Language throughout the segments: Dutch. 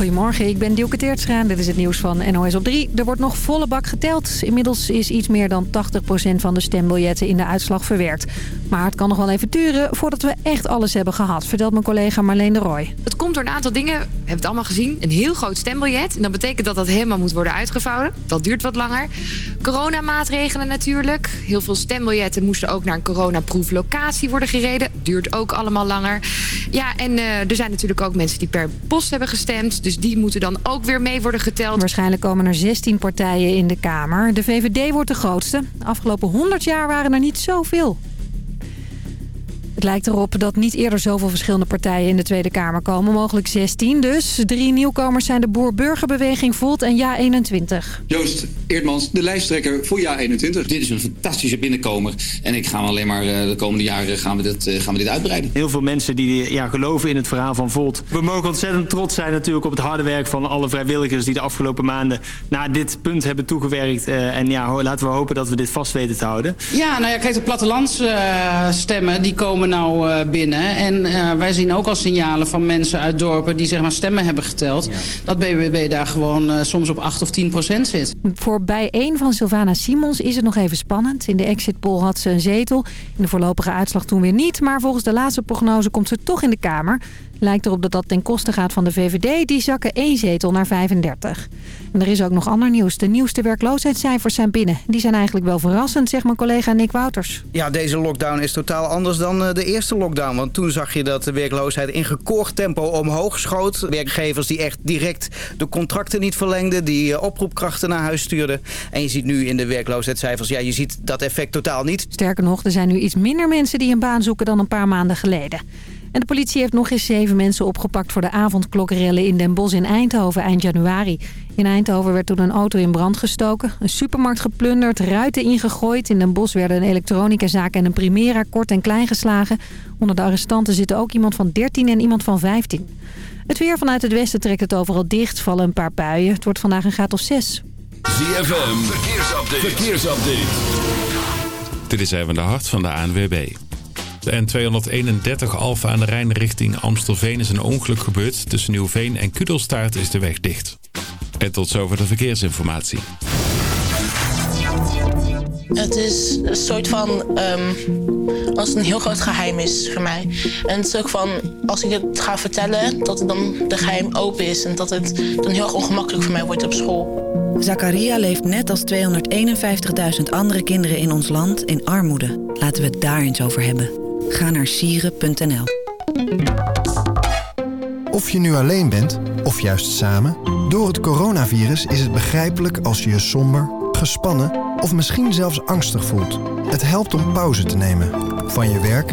Goedemorgen, ik ben Dielke Teertstra. Dit is het nieuws van NOS op 3. Er wordt nog volle bak geteld. Inmiddels is iets meer dan 80% van de stembiljetten in de uitslag verwerkt. Maar het kan nog wel even duren voordat we echt alles hebben gehad... vertelt mijn collega Marleen de Roy. Het komt door een aantal dingen. We hebben het allemaal gezien. Een heel groot stembiljet. En dat betekent dat dat helemaal moet worden uitgevouwen. Dat duurt wat langer. Coronamaatregelen natuurlijk. Heel veel stembiljetten moesten ook naar een coronaproeflocatie worden gereden. Duurt ook allemaal langer. Ja, en uh, er zijn natuurlijk ook mensen die per post hebben gestemd. Dus die moeten dan ook weer mee worden geteld. Waarschijnlijk komen er 16 partijen in de Kamer. De VVD wordt de grootste. Afgelopen 100 jaar waren er niet zoveel. Het lijkt erop dat niet eerder zoveel verschillende partijen in de Tweede Kamer komen. Mogelijk 16 dus. Drie nieuwkomers zijn de Boer-Burgerbeweging Volt en Ja21. Joost Eerdmans, de lijsttrekker voor Ja21. Dit is een fantastische binnenkomer. En ik ga alleen maar eh, de komende jaren gaan we dit, eh, gaan we dit uitbreiden. Heel veel mensen die ja, geloven in het verhaal van Volt. We mogen ontzettend trots zijn natuurlijk op het harde werk van alle vrijwilligers... die de afgelopen maanden naar dit punt hebben toegewerkt. Uh, en ja, laten we hopen dat we dit vast weten te houden. Ja, nou ja, kijk, de plattelandsstemmen die komen nou uh, binnen. En uh, wij zien ook al signalen van mensen uit dorpen die zeg maar stemmen hebben geteld. Ja. Dat BBB daar gewoon uh, soms op 8 of 10 procent zit. Voor bij één van Sylvana Simons is het nog even spannend. In de exit poll had ze een zetel. In de voorlopige uitslag toen weer niet. Maar volgens de laatste prognose komt ze toch in de Kamer. Lijkt erop dat dat ten koste gaat van de VVD. Die zakken één zetel naar 35. En er is ook nog ander nieuws. De nieuwste werkloosheidscijfers zijn binnen. Die zijn eigenlijk wel verrassend, zegt mijn collega Nick Wouters. Ja, deze lockdown is totaal anders dan de eerste lockdown. Want toen zag je dat de werkloosheid in gekoord tempo omhoog schoot. Werkgevers die echt direct de contracten niet verlengden. Die oproepkrachten naar huis stuurden. En je ziet nu in de werkloosheidscijfers, ja, je ziet dat effect totaal niet. Sterker nog, er zijn nu iets minder mensen die een baan zoeken dan een paar maanden geleden. En de politie heeft nog eens zeven mensen opgepakt voor de avondklokkerellen in Den Bosch in Eindhoven eind januari. In Eindhoven werd toen een auto in brand gestoken, een supermarkt geplunderd, ruiten ingegooid. In Den Bosch werden een elektronicazaak en een Primera kort en klein geslagen. Onder de arrestanten zitten ook iemand van 13 en iemand van 15. Het weer vanuit het westen trekt het overal dicht, vallen een paar buien. Het wordt vandaag een graad of 6. ZFM, verkeersupdate. verkeersupdate. Dit is even de hart van de ANWB. De N231 Alfa aan de Rijn richting Amstelveen is een ongeluk gebeurd. Tussen Nieuwveen en Kudelstaart is de weg dicht. En tot zover de verkeersinformatie. Het is een soort van, um, als het een heel groot geheim is voor mij. En het is ook van, als ik het ga vertellen, dat het dan de geheim open is. En dat het dan heel erg ongemakkelijk voor mij wordt op school. Zakaria leeft net als 251.000 andere kinderen in ons land in armoede. Laten we het daar eens over hebben. Ga naar sieren.nl. Of je nu alleen bent, of juist samen... door het coronavirus is het begrijpelijk als je je somber, gespannen... of misschien zelfs angstig voelt. Het helpt om pauze te nemen. Van je werk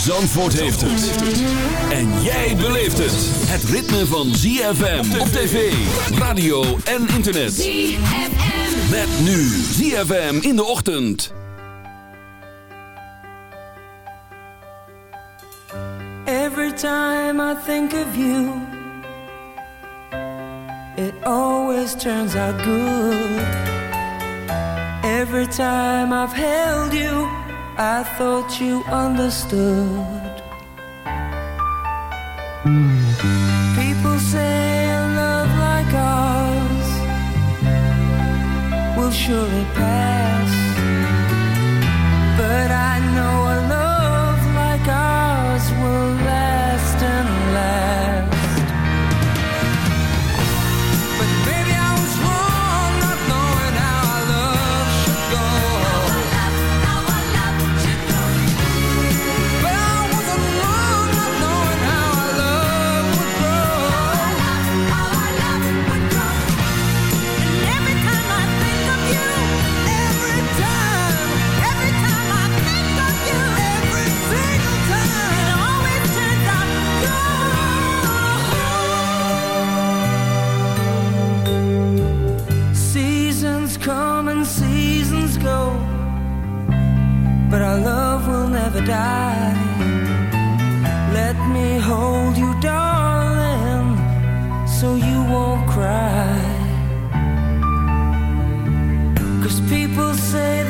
Zandvoort heeft het. En jij beleeft het. Het ritme van ZFM op tv, radio en internet. ZFM. Met nu ZFM in de ochtend. Every time I think of you It always turns out good Every time I've held you I thought you understood. People say a love like ours Will surely pass die. Let me hold you, darling, so you won't cry. Cause people say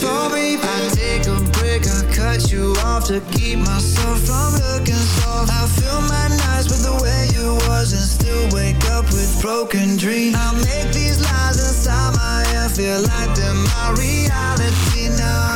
told me I take a break, I cut you off to keep myself from looking soft. I fill my nights with the way you was and still wake up with broken dreams. I make these lies inside my head feel like they're my reality now.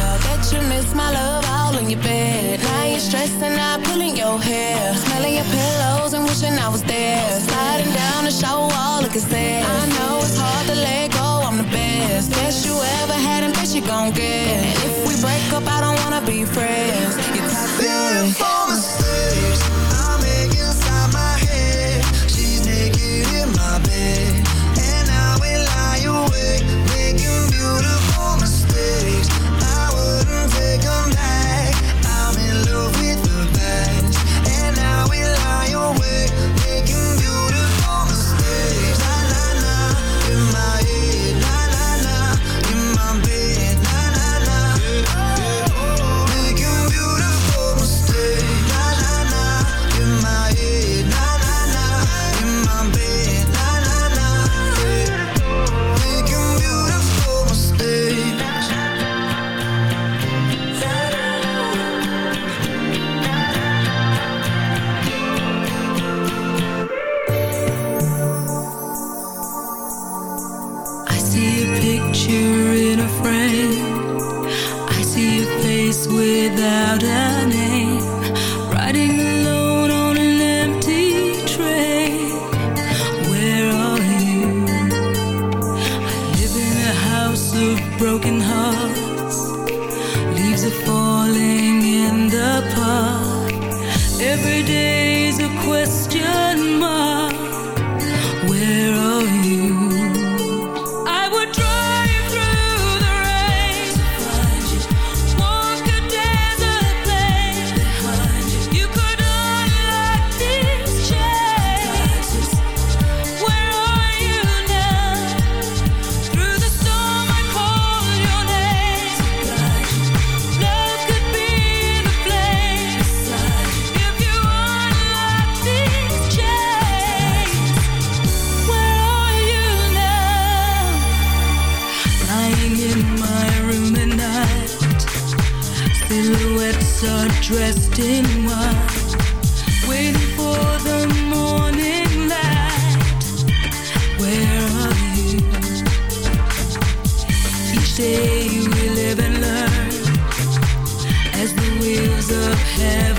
bet you miss my love all in your bed. Now you're stressing out, pulling your hair. Smelling your pillows and wishing I was there. Sliding down the shower wall, looking sad. I know it's hard to let go, I'm the best. Best you ever had and best you gon' get. And if we break up, I don't wanna be friends. You're toxic. Beautiful Are dressed in white. Waiting for the morning light. Where are you? Each day we live and learn as the wheels of heaven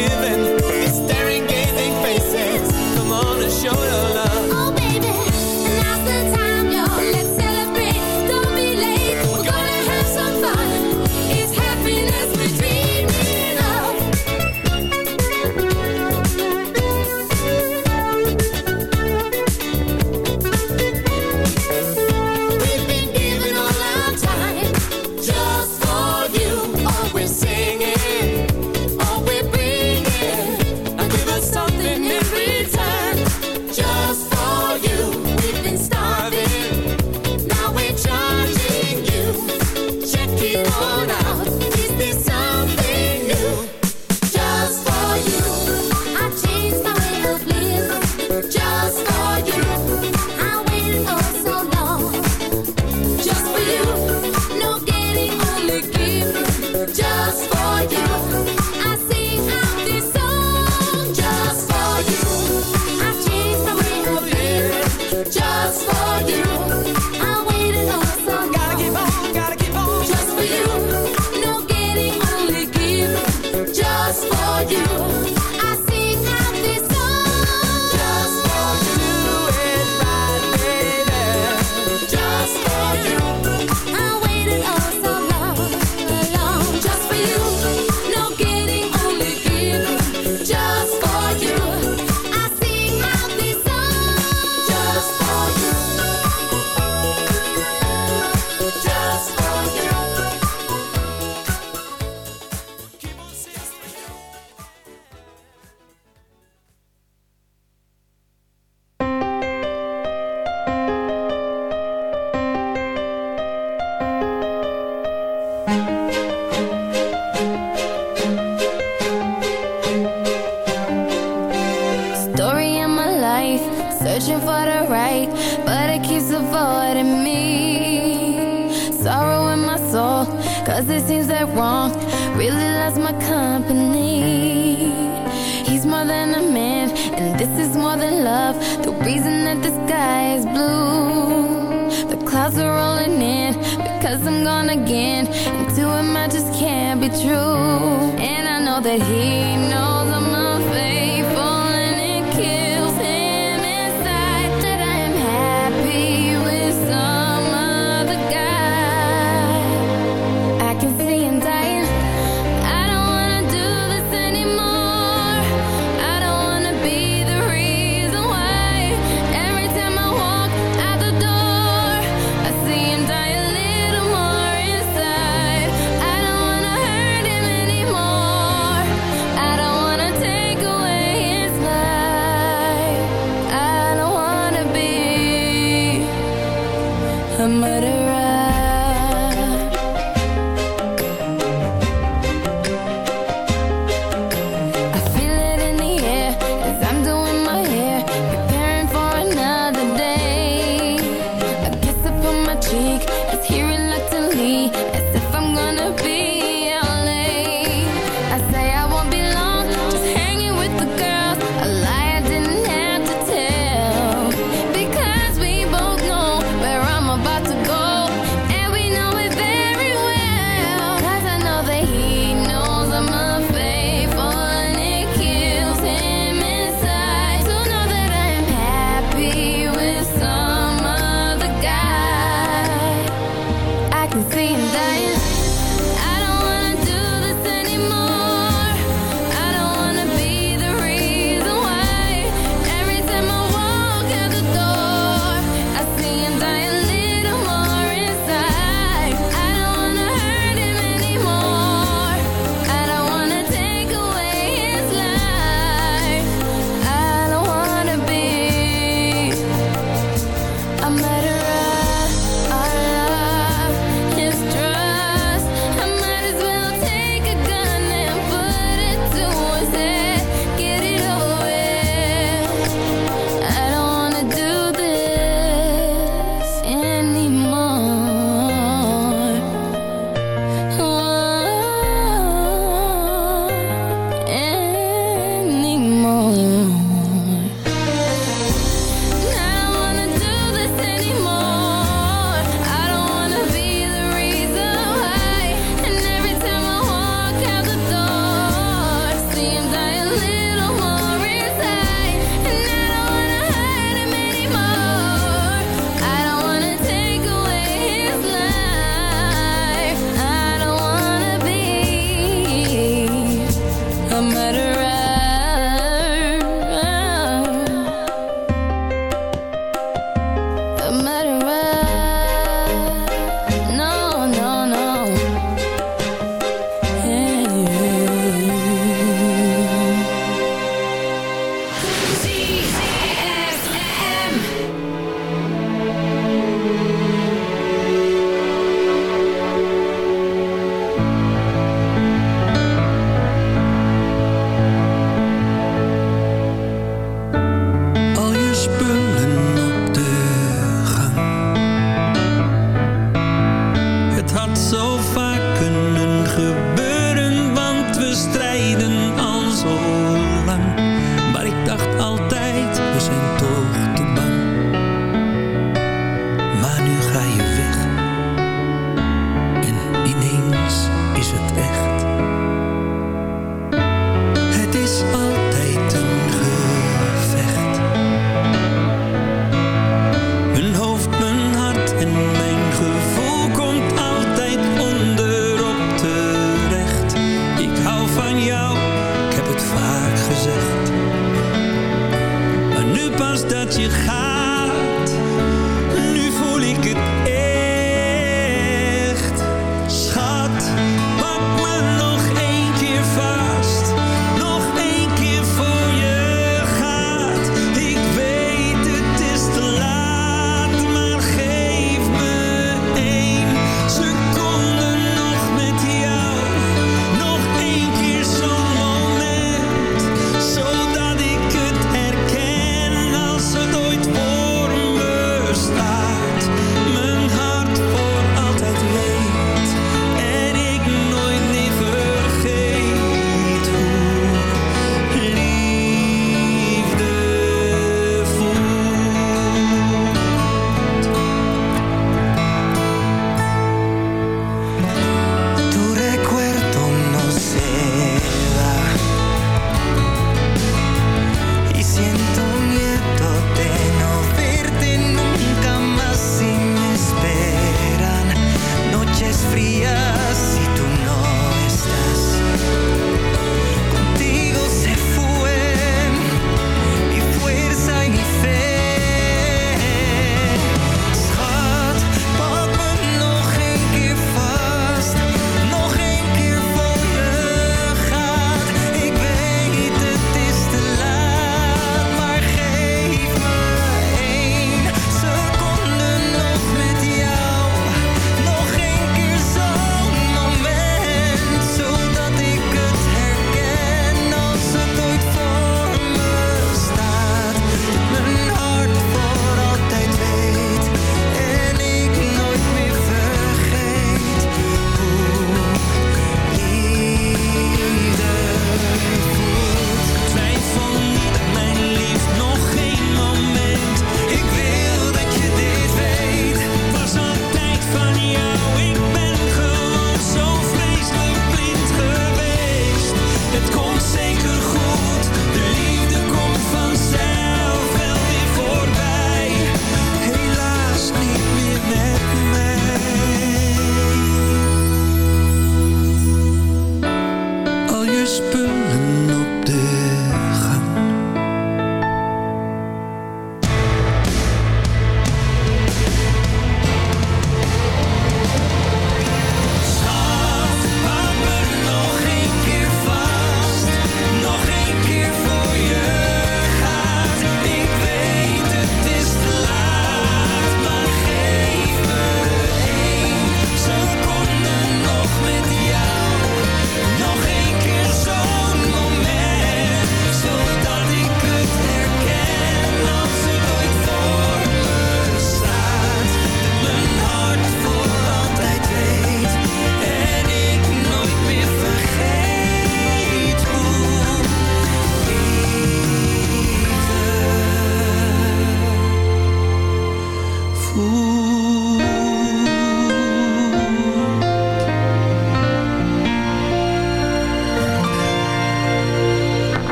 given, staring, gazing faces. Come on and show sky blue. The clouds are rolling in because I'm gone again. And to him, I just can't be true. And I know that he knows.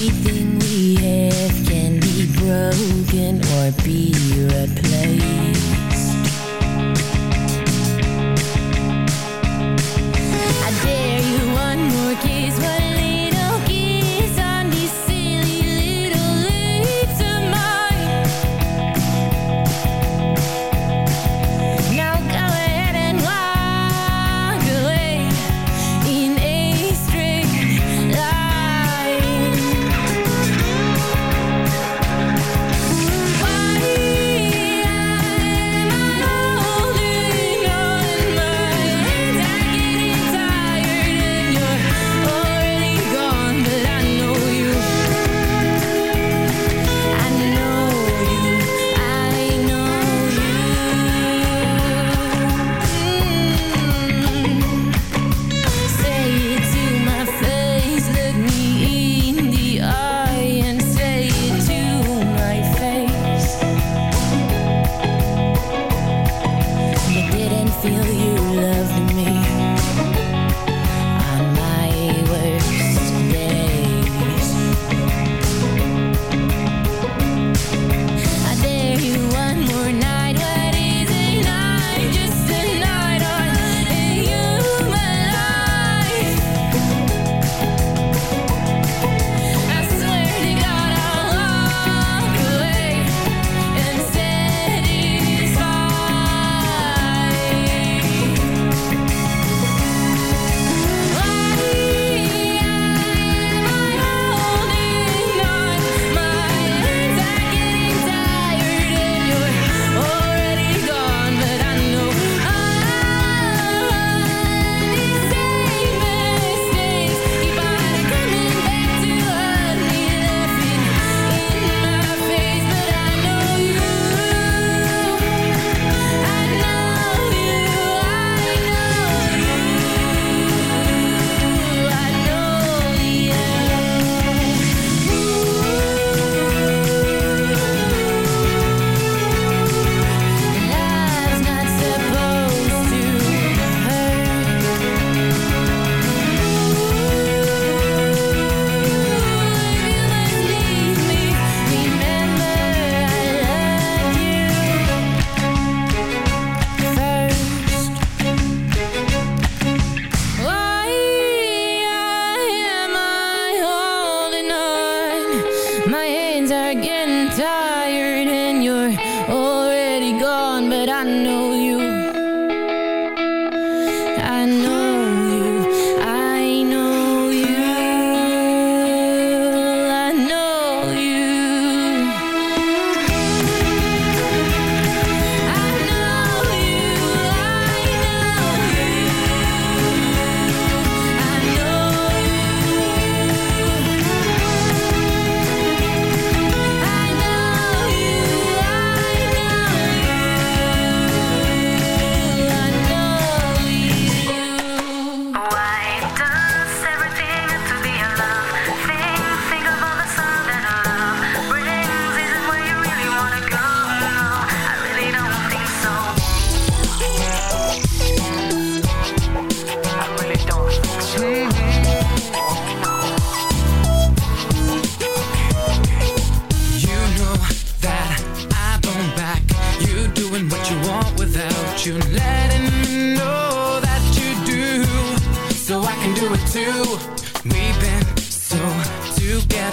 Everything we have can be broken or be replaced.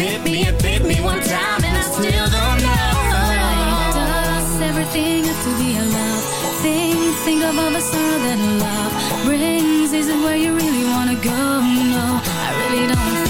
Commitment me. It bit me one time and I still don't know. Does everything have to be a love thing? Think of all the sorrow that love brings. Is it where you really wanna go? No, I really don't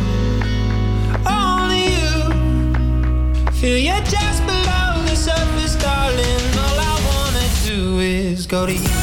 go to you.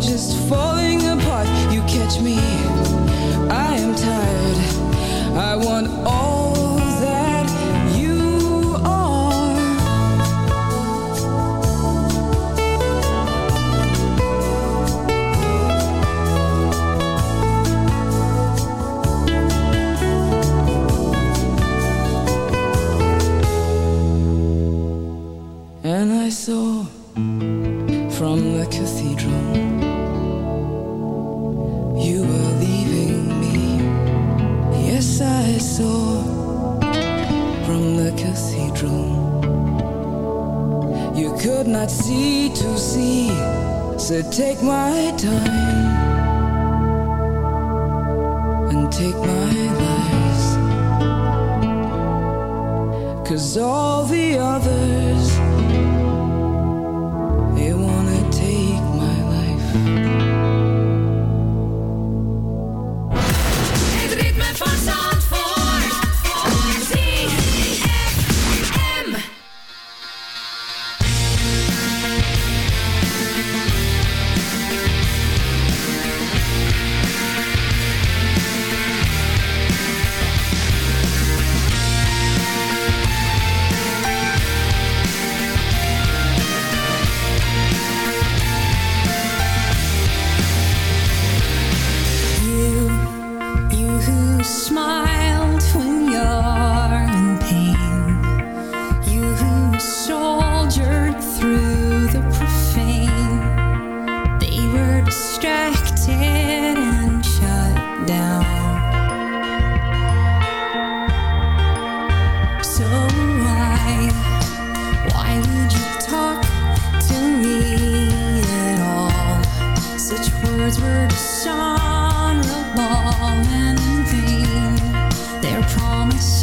just falling apart. You catch me.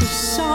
So.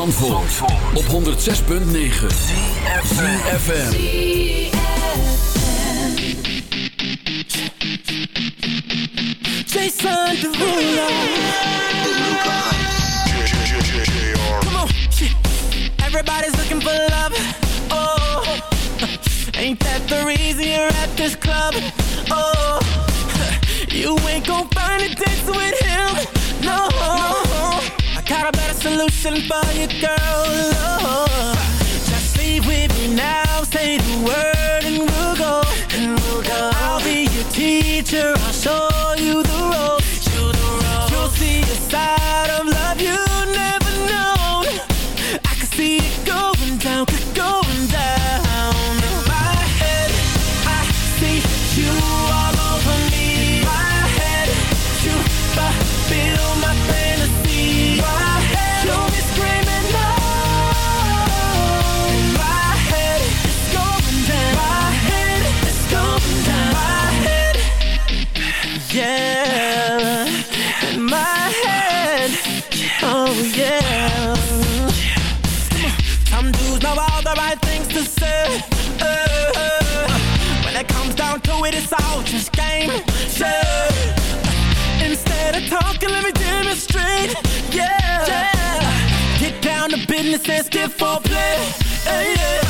Zandvoort, op 106.9 CFFM Jason Derulo. Come on, everybody's looking for love. Oh, ain't that the reason you're at this club? Oh, you ain't gon' passion for you, girl. Oh, just leave with me now, say the word stiff for play. Hey, yeah.